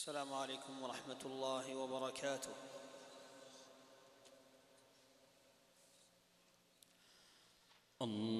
السلام عليكم ورحمة الله وبركاته. الله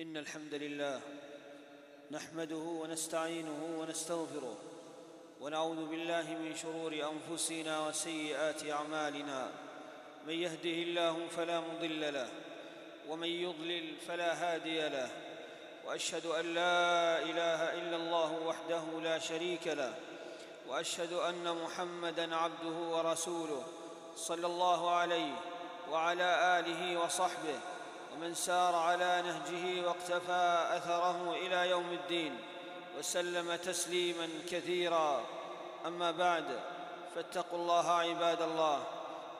إن الحمد لله نحمده ونستعينه ونستغفره ونعوذ بالله من شرور أنفسنا وسيئات أعمالنا. من يهده الله فلا مضل له ومن يضلل فلا هادي له. وأشهد أن لا إله إلا الله وحده لا شريك له. وأشهد أن محمدا عبده ورسوله صلى الله عليه وعلى آله وصحبه. ومن سار على نهجه واقتفى أثره إلى يوم الدين وسلم تسليما كثيرا. أما بعد فاتقوا الله عباد الله.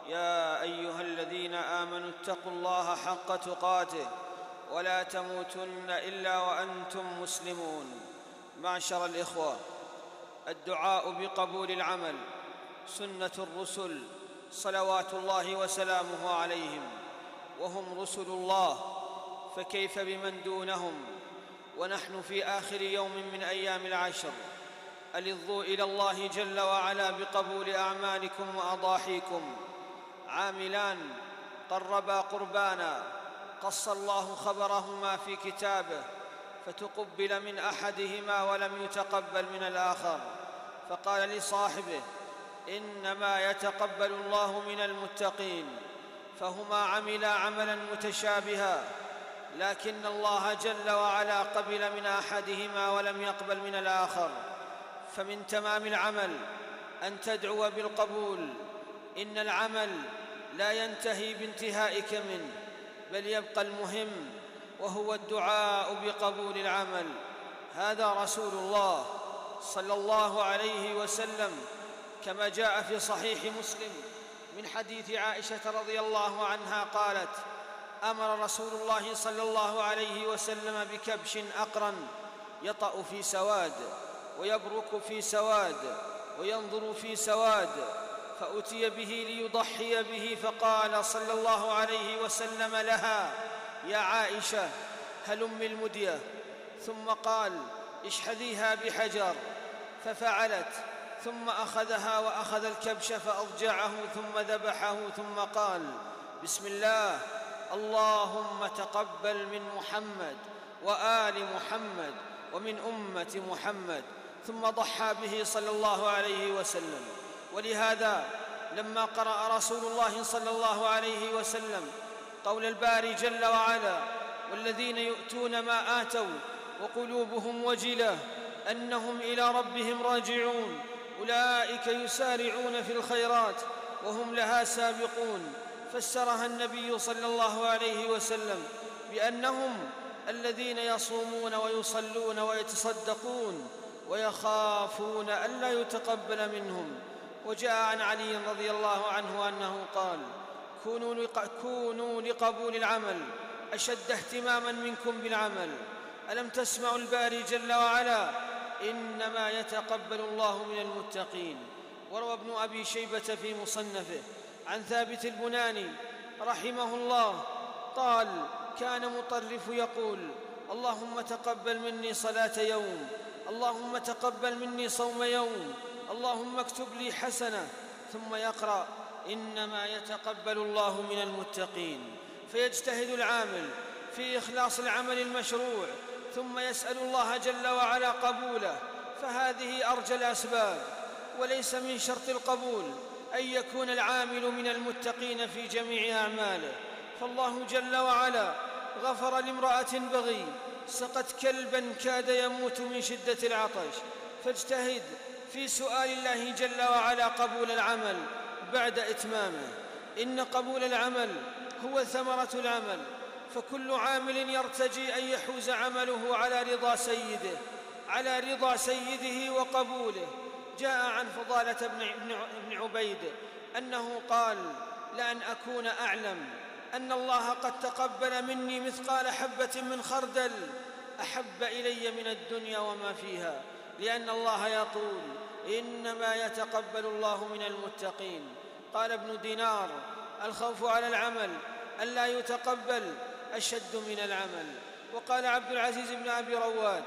يا أيها الذين آمنوا اتقوا الله حق تقاته ولا تموتن إلا وأنتم مسلمون. معشر الإخوة الدعاء بقبول العمل سنة الرسل صلوات الله وسلامه عليهم. وهم رسل الله فكيف بمن دونهم؟ ونحن في آخر يوم من أيام العشر. الظوا إلى الله جل وعلا بقبول أعمالكم وأضاحيكم. عاملان قربا قربانا. قص الله خبرهما في كتابه فتقبل من أحدهما ولم يتقبل من الآخر. فقال لصاحبه إنما يتقبل الله من المتقين. فهما عملا عملا متشابها لكن الله جل وعلا قبل من أحدهما ولم يقبل من الآخر. فمن تمام العمل أن تدعو بالقبول إن العمل لا ينتهي بانتهائك منه بل يبقى المهم وهو الدعاء بقبول العمل. هذا رسول الله صلى الله عليه وسلم كما جاء في صحيح مسلم. من حديث عائشة رضي الله عنها قالت أمر رسول الله صلى الله عليه وسلم بكبش أقرن يطأ في سواد ويبرك في سواد وينظر في سواد فأتي به ليضحي به فقال صلى الله عليه وسلم لها يا عائشة هلم المدية. ثم قال اشحذيها بحجر. ففعلت. ثم أخذها وأخذ الكبش فأضجعه ثم ذبحه ثم قال بسم الله اللهم تقبل من محمد وآل محمد ومن أمة محمد ثم ضحى به صلى الله عليه وسلم ولهذا لما قرأ رسول الله صلى الله عليه وسلم قول الباري جل وعلا والذين يؤتون ما آتوا وقلوبهم وجلة أنهم إلى ربهم راجعون أولئك يسارعون في الخيرات وهم لها سابقون. فسرها النبي صلى الله عليه وسلم بأنهم الذين يصومون ويصلون ويتصدقون ويخافون الا يتقبل منهم. وجاء عن علي رضي الله عنه أنه قال كونوا, كونوا لقبول العمل أشد اهتماما منكم بالعمل. ألم تسمعوا الباري جل وعلا إنما يتقبل الله من المتقين. وروى ابن أبي شيبة في مصنفه عن ثابت البناني رحمه الله قال كان مطرف يقول اللهم تقبل مني صلاة يوم اللهم تقبل مني صوم يوم اللهم اكتب لي حسنة. ثم يقرأ إنما يتقبل الله من المتقين. فيجتهد العامل في إخلاص العمل المشروع ثم يسأل الله جل وعلا قبوله فهذه أرجى الأسباب وليس من شرط القبول أن يكون العامل من المتقين في جميع أعماله. فالله جل وعلا غفر لامرأة بغي سقت كلبا كاد يموت من شدة العطش. فاجتهد في سؤال الله جل وعلا قبول العمل بعد إتمامه. إن قبول العمل هو ثمرة العمل. فكل عامل يرتجي أن يحوز عمله على رضا سيده على رضا سيده وقبوله. جاء عن فضالة بن عبيد أنه قال لأن أكون أعلم أن الله قد تقبل مني مثقال حبة من خردل أحب إلي من الدنيا وما فيها لأن الله يقول إنما يتقبل الله من المتقين. قال ابن دينار الخوف على العمل الا يتقبل أشد من العمل. وقال عبد العزيز بن أبي رواد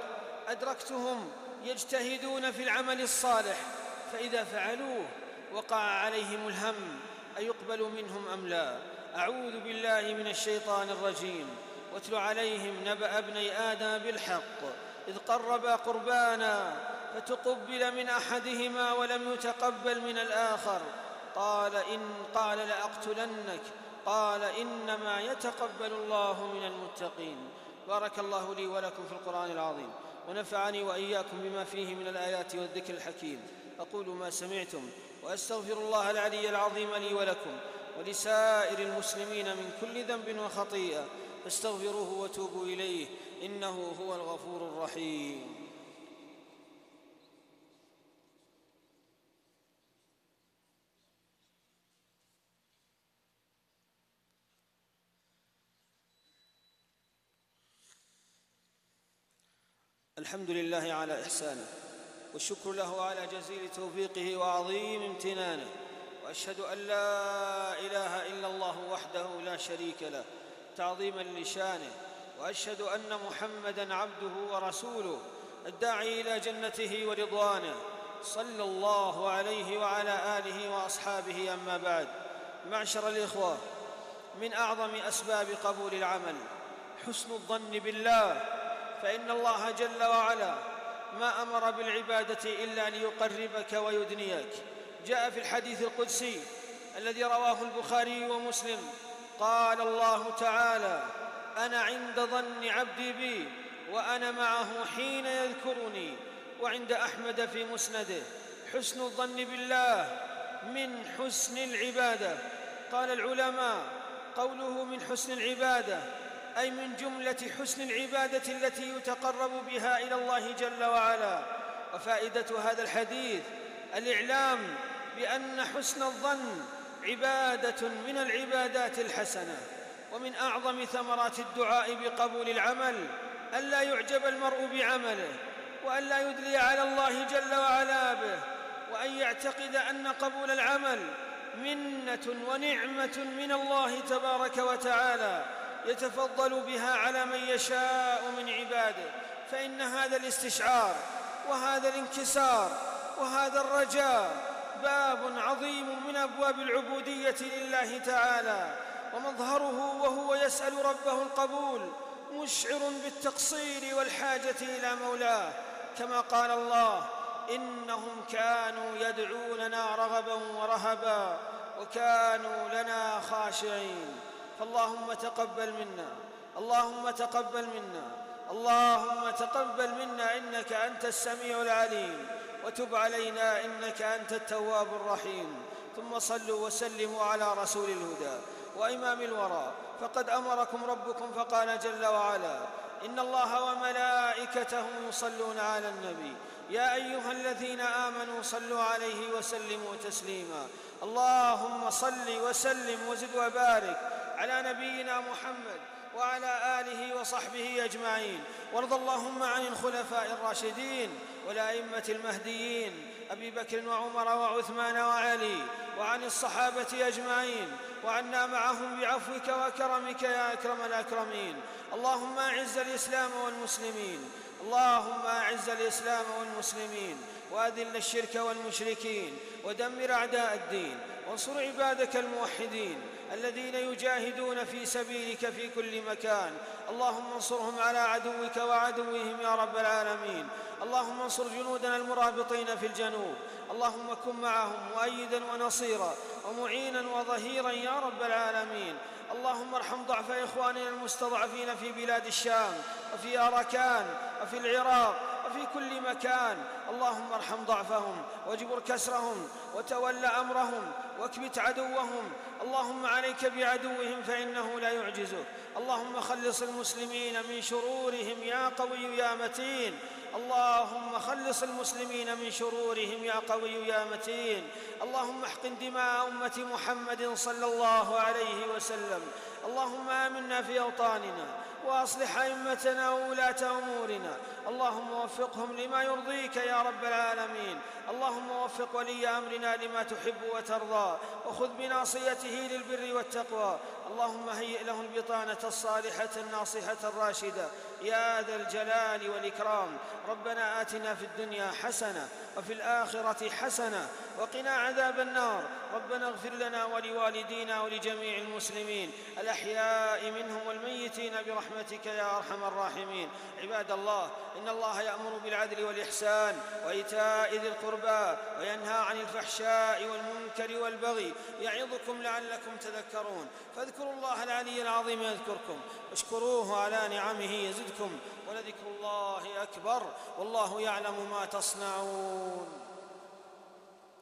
أدركتهم يجتهدون في العمل الصالح فإذا فعلوه وقع عليهم الهم أيقبل منهم أم لا؟ أعوذ بالله من الشيطان الرجيم. واتل عليهم نبأ ابني آدم بالحق إذ قربا قربانا فتقبل من أحدهما ولم يتقبل من الآخر. قال إن قال لأقتلنك قال إنما يتقبل الله من المتقين. بارك الله لي ولكم في القرآن العظيم ونفعني وإياكم بما فيه من الآيات والذكر الحكيم. أقول ما سمعتم وأستغفر الله العلي العظيم لي ولكم ولسائر المسلمين من كل ذنب وخطيئة فاستغفروه وتوبوا إليه إنه هو الغفور الرحيم. الحمد لله على إحسانه والشكر له على جزيل توفيقه وعظيم امتنانه وأشهد أن لا إله إلا الله وحده لا شريك له تعظيما لشانه وأشهد أن محمدا عبده ورسوله الداعي إلى جنته ورضوانه صلى الله عليه وعلى آله وأصحابه أما بعد. معشر الإخوة من أعظم أسباب قبول العمل حسن الظن بالله فإن الله جل وعلا ما أمر بالعبادة إلا ليقربك ويدنيك. جاء في الحديث القدسي الذي رواه البخاري ومسلم قال الله تعالى أنا عند ظن عبدي بي وأنا معه حين يذكرني وعند أحمد في مسنده حسن الظن بالله من حسن العبادة. قال العلماء قوله من حسن العبادة أي من جملة حسن العبادة التي يتقرب بها إلى الله جل وعلا. وفائدة هذا الحديث الإعلام بأن حسن الظن عبادة من العبادات الحسنة ومن أعظم ثمرات الدعاء بقبول العمل الا يعجب المرء بعمله والا يدلي على الله جل وعلا به وأن يعتقد أن قبول العمل منة ونعمة من الله تبارك وتعالى. يتفضل بها على من يشاء من عباده فإن هذا الاستشعار وهذا الانكسار وهذا الرجاء باب عظيم من أبواب العبودية لله تعالى ومظهره وهو يسأل ربه القبول مشعر بالتقصير والحاجة إلى مولاه كما قال الله إنهم كانوا يدعوننا رغبا ورهبا وكانوا لنا خاشعين. فاللهم تقبل منا. اللهم تقبل منا. اللهم تقبل منا إنك أنت السميع العليم. وتب علينا إنك أنت التواب الرحيم. ثم صلوا وسلموا على رسول الهدى. وإمام الورى. فقد أمركم ربكم فقال جل وعلا إن الله وملائكته يصلون على النبي. يا أيها الذين آمنوا صلوا عليه وسلموا تسليما. اللهم صل وسلم وزد وبارك. على نبينا محمد وعلى آله وصحبه أجمعين. وارض اللهم عن الخلفاء الراشدين والأئمة المهديين أبي بكر وعمر وعثمان وعلي وعن الصحابة أجمعين وعنا معهم بعفوك وكرمك يا أكرم الأكرمين. اللهم أعز الإسلام والمسلمين. اللهم أعز الإسلام والمسلمين. وأذل الشرك والمشركين. ودمر أعداء الدين. وانصر عبادك الموحدين. الذين يجاهدون في سبيلك في كل مكان. اللهم انصرهم على عدوك وعدوهم يا رب العالمين. اللهم انصر جنودنا المرابطين في الجنوب. اللهم كن معهم مؤيدا ونصيرا ومعينا وظهيرا يا رب العالمين. اللهم ارحم ضعف إخواننا المستضعفين في بلاد الشام وفي اركان وفي العراق وفي كل مكان. اللهم ارحم ضعفهم واجبر كسرهم وتول أمرهم واكبت عدوهم. اللهم عليك بعدوهم فإنه لا يعجزك. اللهم خلص المسلمين من شرورهم يا قوي يا متين. اللهم خلص المسلمين من شرورهم يا قوي يا متين. اللهم احقن دماء أمة محمد صلى الله عليه وسلم. اللهم آمنا في أوطاننا. وأصلح أئمتنا وولاة أمورنا. اللهم وفقهم لما يرضيك يا رب العالمين. اللهم وفق ولي أمرنا لما تحب وترضى. وخذ بناصيته للبر والتقوى. اللهم هيئ له البطانة الصالحة الناصحة الراشدة. يا ذا الجلال والإكرام. ربنا آتنا في الدنيا حسنة وفي الآخرة حسنة وقنا عذاب النار. ربنا اغفر لنا ولوالدينا ولجميع المسلمين. الأحياء منهم والميتين برحمتك يا أرحم الراحمين. عباد الله إن الله يأمر بالعدل والإحسان وإيتاء ذي القربى وينهى عن الفحشاء والمنكر والبغي. يعظكم لعلكم تذكرون. فاذكروا الله العلي العظيم يذكركم. واشكروه على نعمه يزدكم. ولذكر الله أكبر. والله يعلم ما تصنعون.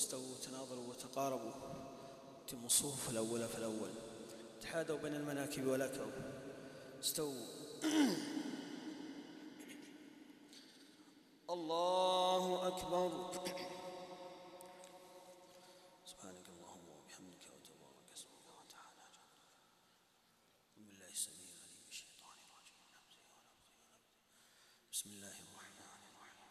استووا تناظروا وتقاربوا. تموا الصفوف الأول فالأول. تحادوا بين المناكب والأكرم. استووا. الله أكبر سبحانك اللهم وبحمدك وتبارك اسمك وتعالى جدك بسم الله السميع العليم من الشيطان الرجيم من همزه ونفخه ونفثه بسم الله الرحمن الرحيم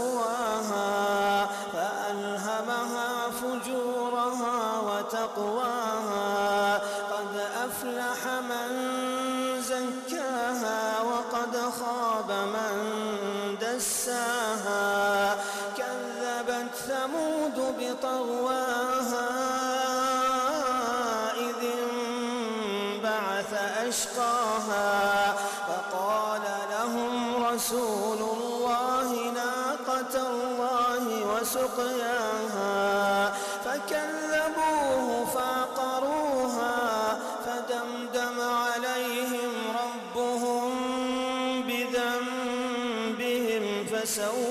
يَسَوْا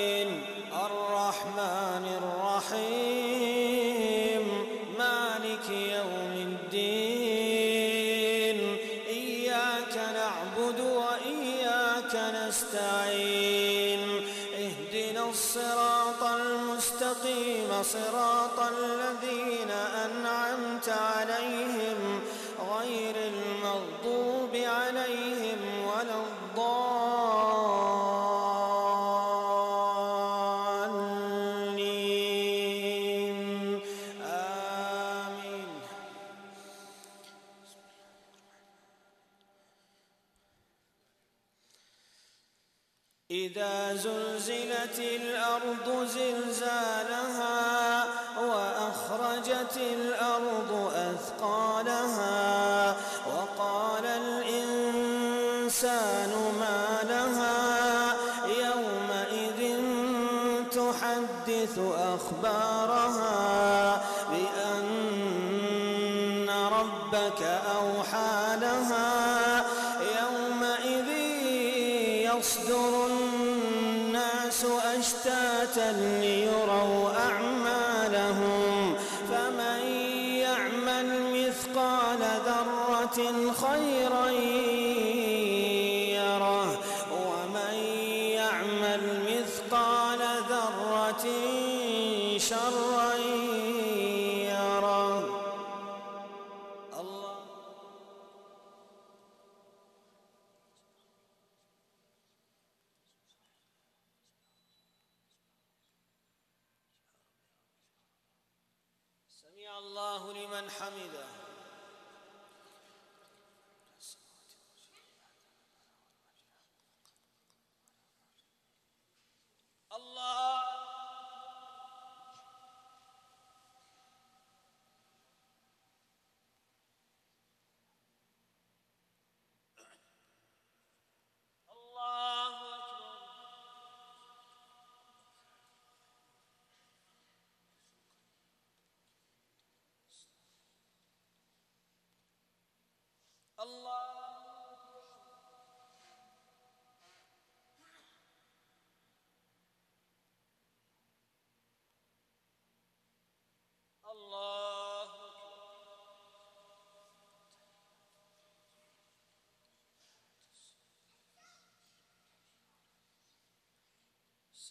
إذا زلزلت الأرض زلزالها وأخرجت الأرض أثقالها يصدر الناس أشتاتا ليروا أعمالهم فمن يعمل مثقال ذرة خيرا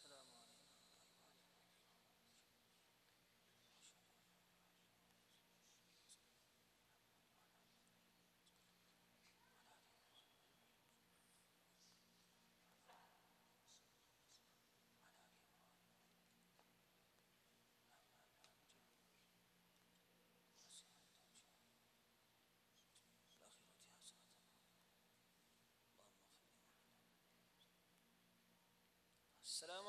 السلام عليكم السلام